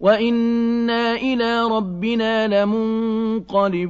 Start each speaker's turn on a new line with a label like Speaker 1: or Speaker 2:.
Speaker 1: وَإِنَّا إِلَىٰ رَبِّنَا لَمُنقَلِبُونَ